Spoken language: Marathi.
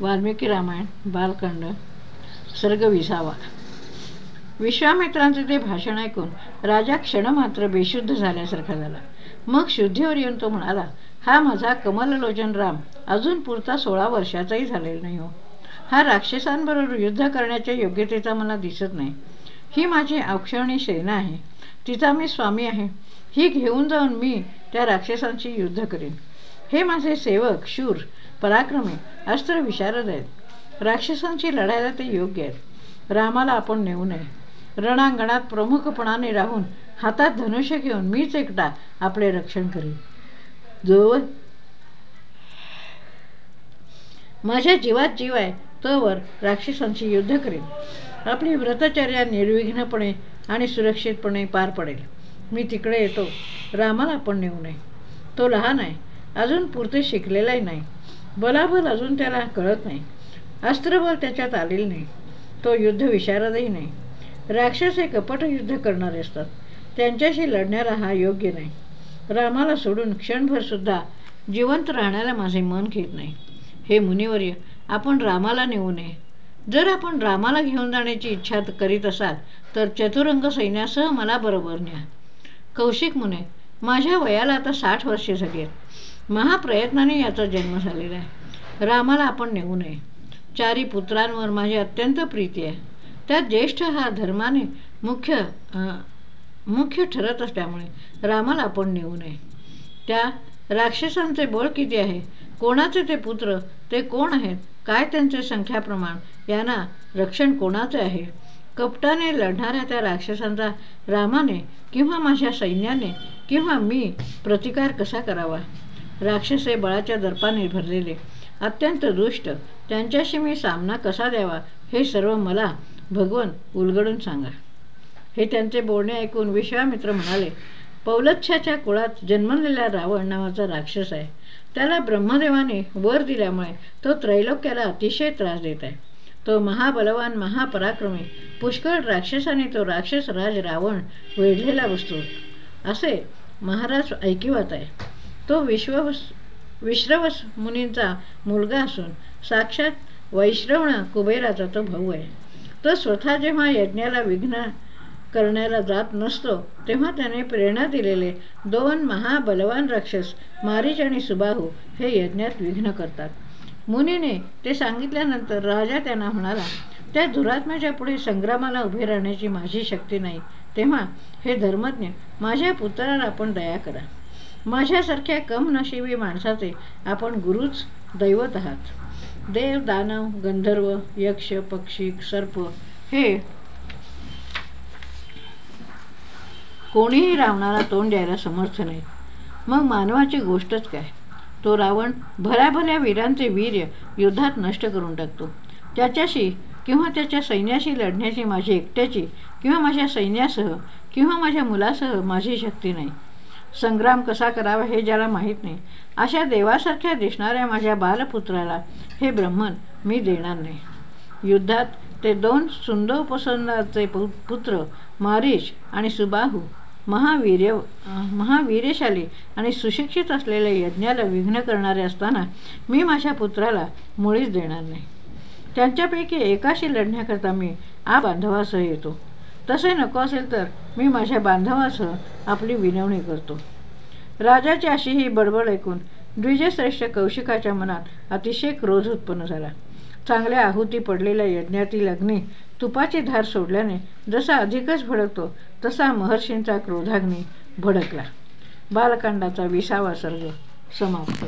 वाल्मिकी रामायण बालकांड सर्ग विसावा विश्वामित्रांचे ते भाषण ऐकून राजा क्षणमात्र बेशुद्ध झाल्यासारखा झाला. मग शुद्धीवर येऊन तो म्हणाला हा माझा कमललोचन राम अजून पुरता सोळा वर्षाचाही झालेला नाही हो. हा राक्षसांबरोबर युद्ध करण्याच्या योग्यतेचा मला दिसत नाही. ही माझी औक्षणी सेना आहे. तिचा मी स्वामी आहे. ही घेऊन जाऊन मी त्या राक्षसांशी युद्ध करेन. हे माझे सेवक शूर पराक्रमी अस्त्र विशारद आहेत. राक्षसांशी लढायला ते योग्य आहेत. रामाला आपण नेऊ नये. रणांगणात प्रमुखपणाने राहून हातात धनुष्य घेऊन मीच एकटा आपले रक्षण करीन. जोवर माझ्या जीवात जीव आहे तोवर राक्षसांशी युद्ध करीन. आपली व्रतचर्या निर्विघ्नपणे आणि सुरक्षितपणे पार पडेल. मी तिकडे येतो. रामाला आपण नेऊ नये. तो लहान आहे. अजून पुरते शिकलेलाही नाही. बलाबल अजून त्याला कळत नाही. अस्त्रबल त्याच्यात आलेलं नाही. तो युद्ध विशारदही नाही. राक्षस हे कपट युद्ध करणारे असतात. त्यांच्याशी लढण्याला हा योग्य नाही. रामाला सोडून क्षणभरसुद्धा जिवंत राहण्याला माझे मन घेत नाही. हे मुनिवर्य आपण रामाला नेऊ नये. जर आपण रामाला घेऊन जाण्याची इच्छा करीत असाल तर चतुरंग सैन्यासह मला बरोबर न्या. कौशिक मुने माझ्या वयाला आता साठ वर्षे झाली आहेत. महाप्रयत्नाने याचा जन्म झालेला आहे. रामाला आपण नेऊ नये. चारी पुत्रांवर माझी अत्यंत प्रीती आहे. त्यात ज्येष्ठ हा धर्माने मुख्य मुख्य ठरत असल्यामुळे रामाला आपण नेऊ नये. त्या राक्षसांचे बळ किती आहे? कोणाचे ते पुत्र? ते कोण आहेत? काय त्यांचे संख्याप्रमाण यांना रक्षण कोणाचे आहे? कपटाने लढणाऱ्या त्या राक्षसांचा रामाने किंवा माझ्या सैन्याने किंवा मी प्रतिकार कसा करावा? राक्षसे बळाच्या दर्पाने भरलेले. अत्यंत दुष्ट. त्यांच्याशी मी सामना कसा द्यावा हे सर्व मला भगवन उलगडून सांगा. हे त्यांचे बोलणे ऐकून विश्वामित्र म्हणाले पौलच्छाच्या कुळात जन्मलेला रावण नावाचा राक्षस आहे. त्याला ब्रह्मदेवाने वर दिल्यामुळे तो त्रैलोक्याला अतिशय त्रास देत आहे. तो महाबलवान महापराक्रमी पुष्कळ राक्षसाने तो राक्षस राज रावण वेढलेला बसतो. असे महाराज ऐकिवात आहे. तो विश्ववस विश्रवस मुनींचा मुलगा असून साक्षात वैश्रवण कुबेराचा तो भाऊ आहे. तो स्वतः जेव्हा यज्ञाला विघ्न करण्याला जात नसतो तेव्हा त्याने प्रेरणा दिलेले दोन महाबलवान राक्षस मारीच आणि सुबाहू हे यज्ञात विघ्न करतात. मुनीने ते सांगितल्यानंतर राजा त्यांना म्हणाला त्या दुरात्म्याच्या पुढे संग्रामाला उभे राहण्याची माझी शक्ती नाही. तेव्हा हे धर्मज्ञ माझ्या पुत्राला आपण दया करा. माझ्यासारख्या कम नशिबी माणसाचे आपण गुरुच दैवत आहात. देव दानव गंधर्व यक्ष पक्षी सर्प हे कोणीही रावणाला तोंड द्यायला समर्थ नाही. मग मानवाची गोष्टच काय? तो रावण भल्या वीरांचे वीर्य युद्धात नष्ट करून टाकतो. त्याच्याशी किंवा त्याच्या सैन्याशी लढण्याची माझी एकट्याची किंवा माझ्या सैन्यासह किंवा माझ्या मुलासह माझी शक्ती नाही. संग्राम कसा करावा हे ज्याला माहीत नाही. अशा देवासारख्या दिसणाऱ्या माझ्या बालपुत्राला हे ब्रह्मन मी देणार नाही. युद्धात ते दोन सुंदोपसंदाचे पु पुत्र मारीच आणि सुबाहू महावीर्य महावीर्यशाली आणि सुशिक्षित असलेल्या यज्ञाला विघ्न करणारे असताना मी माझ्या पुत्राला मुळीच देणार नाही. त्यांच्यापैकी एकाशी लढण्याकरता मी आ बांधवासह येतो. तसे नको असेल तर मी माझ्या बांधवासह आपली विनवणी करतो. राजाची अशी ही बडबड ऐकून द्विजश्रेष्ठ कौशिकाच्या मनात अतिशय क्रोध उत्पन्न झाला. चांगल्या आहुती पडलेल्या यज्ञातील अग्नी तुपाची धार सोडल्याने जसा अधिकच भडकतो तसा महर्षींचा क्रोधाग्नी भडकला. बालकांडाचा विसावा सर्ग समाप्त